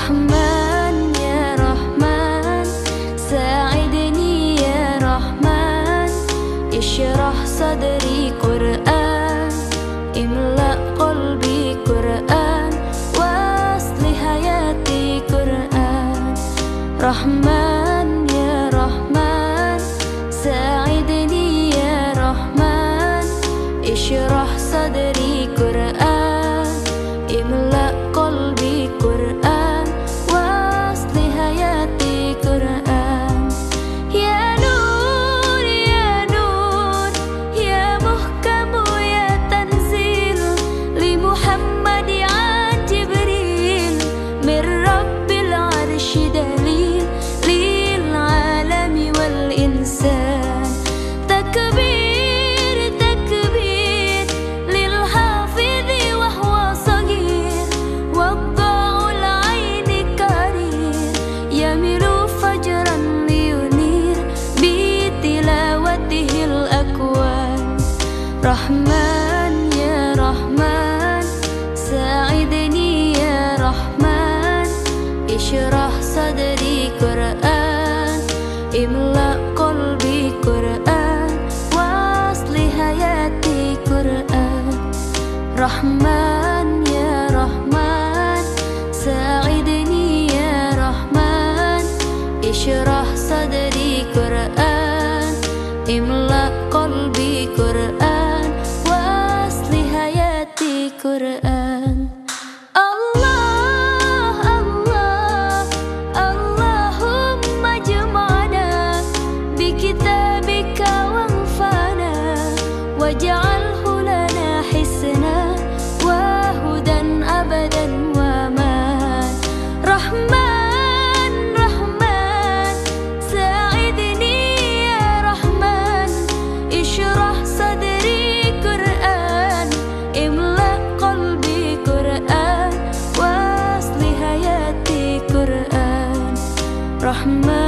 رحمن يا رحمن ساعدني يا رحمن اشرح صدري قرآن املأ قلبي قرآن واصل حياتي قرآن رحمن يا رحمن ساعدني يا رحمن اشرح صدري قرآن Rahman ya Rahman. Sa'idni ya Rahman. Ishrah dari Quran. Imla qalbi Quran. Wasli hayati Quran. Rahman ya Rahman. Sa'idni ya Rahman. Ishrah dari Quran. Imla could have my